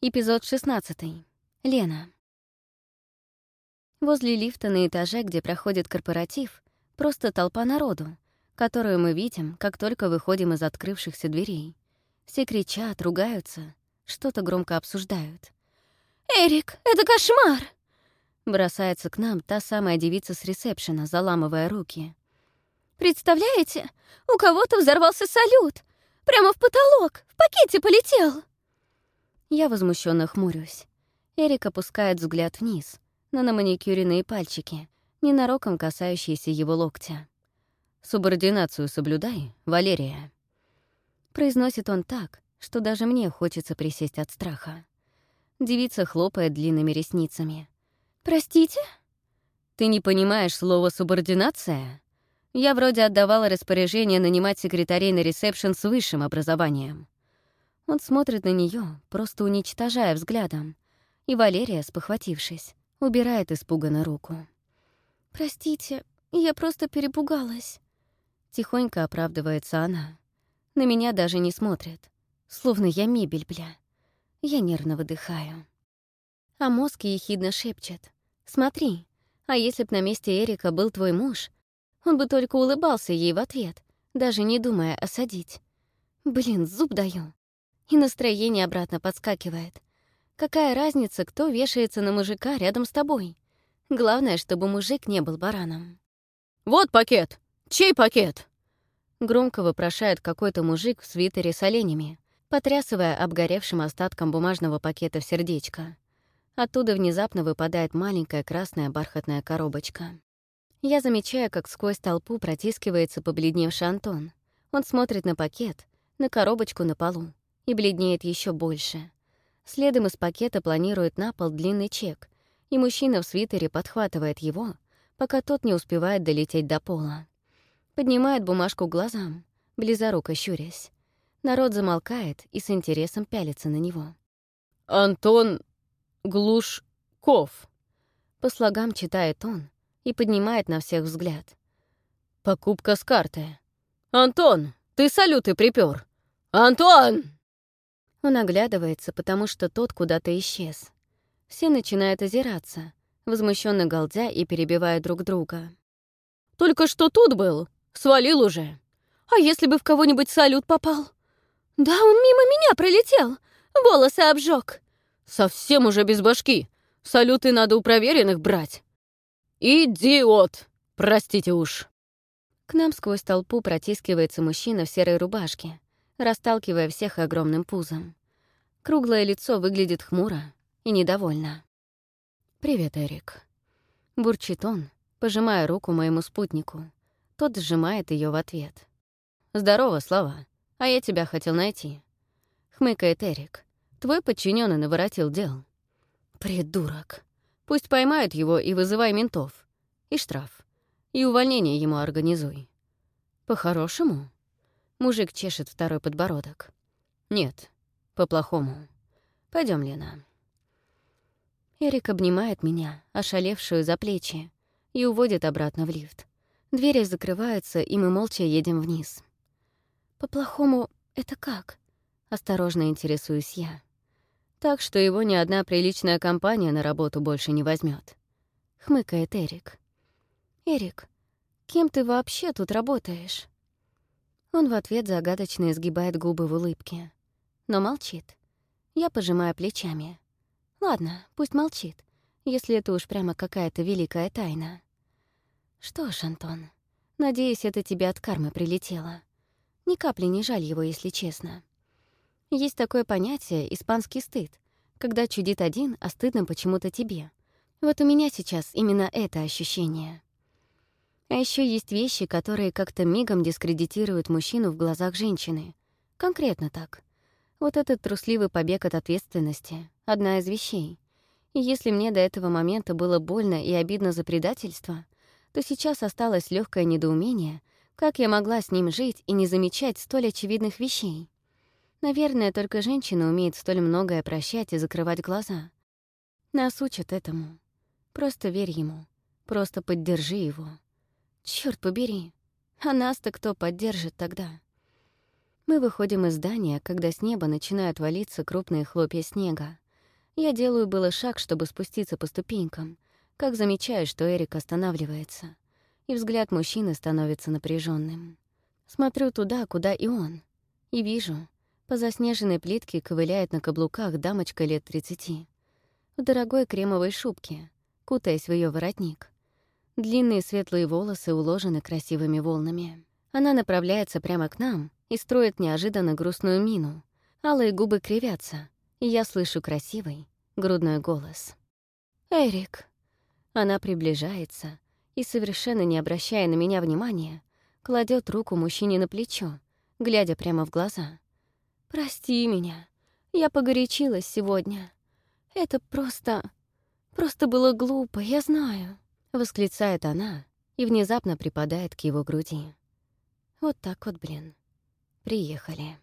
Эпизод 16. Лена. Возле лифта на этаже, где проходит корпоратив, просто толпа народу, которую мы видим, как только выходим из открывшихся дверей. Все кричат, ругаются, что-то громко обсуждают. «Эрик, это кошмар!» Бросается к нам та самая девица с ресепшена, заламывая руки. «Представляете, у кого-то взорвался салют! Прямо в потолок, в пакете полетел!» Я возмущенно хмурюсь. Эрик опускает взгляд вниз, но на маникюренные пальчики, ненароком касающиеся его локтя. «Субординацию соблюдай, Валерия». Произносит он так, что даже мне хочется присесть от страха. Девица хлопает длинными ресницами. «Простите?» «Ты не понимаешь слово «субординация»?» Я вроде отдавала распоряжение нанимать секретарей на ресепшн с высшим образованием. Он смотрит на нее, просто уничтожая взглядом. И Валерия, спохватившись, убирает испуганно руку. «Простите, я просто перепугалась». Тихонько оправдывается она. На меня даже не смотрит. Словно я мебель, бля. Я нервно выдыхаю. А мозг ехидно шепчет. «Смотри, а если б на месте Эрика был твой муж, он бы только улыбался ей в ответ, даже не думая осадить. Блин, зуб даю и настроение обратно подскакивает. Какая разница, кто вешается на мужика рядом с тобой? Главное, чтобы мужик не был бараном. «Вот пакет! Чей пакет?» Громко вопрошает какой-то мужик в свитере с оленями, потрясывая обгоревшим остатком бумажного пакета в сердечко. Оттуда внезапно выпадает маленькая красная бархатная коробочка. Я замечаю, как сквозь толпу протискивается побледневший Антон. Он смотрит на пакет, на коробочку на полу и бледнеет еще больше. Следом из пакета планирует на пол длинный чек, и мужчина в свитере подхватывает его, пока тот не успевает долететь до пола. Поднимает бумажку к глазам, близоруко щурясь. Народ замолкает и с интересом пялится на него. «Антон Глушков», — по слогам читает он и поднимает на всех взгляд. «Покупка с карты. Антон, ты салюты припер. Антон!» Он оглядывается, потому что тот куда-то исчез. Все начинают озираться, возмущенно галдя и перебивая друг друга. «Только что тут был. Свалил уже. А если бы в кого-нибудь салют попал?» «Да он мимо меня пролетел. Волосы обжег. «Совсем уже без башки. Салюты надо у проверенных брать». «Идиот! Простите уж». К нам сквозь толпу протискивается мужчина в серой рубашке, расталкивая всех огромным пузом. Круглое лицо выглядит хмуро и недовольно. «Привет, Эрик». Бурчит он, пожимая руку моему спутнику. Тот сжимает ее в ответ. «Здорово, Слава. А я тебя хотел найти». Хмыкает Эрик. «Твой подчиненный наворотил дел». «Придурок. Пусть поймают его и вызывай ментов. И штраф. И увольнение ему организуй». «По-хорошему?» Мужик чешет второй подбородок. «Нет, по-плохому. Пойдем, Лена». Эрик обнимает меня, ошалевшую за плечи, и уводит обратно в лифт. Двери закрываются, и мы молча едем вниз. «По-плохому это как?» — осторожно интересуюсь я. «Так что его ни одна приличная компания на работу больше не возьмет. хмыкает Эрик. «Эрик, кем ты вообще тут работаешь?» Он в ответ загадочно изгибает губы в улыбке. Но молчит. Я пожимаю плечами. Ладно, пусть молчит, если это уж прямо какая-то великая тайна. Что ж, Антон, надеюсь, это тебе от кармы прилетело. Ни капли не жаль его, если честно. Есть такое понятие «испанский стыд», когда чудит один, а стыдно почему-то тебе. Вот у меня сейчас именно это ощущение. А еще есть вещи, которые как-то мигом дискредитируют мужчину в глазах женщины. Конкретно так. Вот этот трусливый побег от ответственности — одна из вещей. И если мне до этого момента было больно и обидно за предательство, то сейчас осталось легкое недоумение, как я могла с ним жить и не замечать столь очевидных вещей. Наверное, только женщина умеет столь многое прощать и закрывать глаза. Нас учат этому. Просто верь ему. Просто поддержи его. Черт побери, а нас-то кто поддержит тогда? Мы выходим из здания, когда с неба начинают валиться крупные хлопья снега, Я делаю было шаг, чтобы спуститься по ступенькам, как замечаю, что Эрик останавливается, и взгляд мужчины становится напряженным. Смотрю туда, куда и он, и вижу, по заснеженной плитке ковыляет на каблуках дамочка лет тридцати, в дорогой кремовой шубке, кутаясь в ее воротник. Длинные светлые волосы уложены красивыми волнами. Она направляется прямо к нам и строит неожиданно грустную мину. Алые губы кривятся, и я слышу красивый, грудной голос. «Эрик». Она приближается и, совершенно не обращая на меня внимания, кладет руку мужчине на плечо, глядя прямо в глаза. «Прости меня. Я погорячилась сегодня. Это просто... просто было глупо, я знаю», — восклицает она и внезапно припадает к его груди. Вот так вот, блин. Приехали.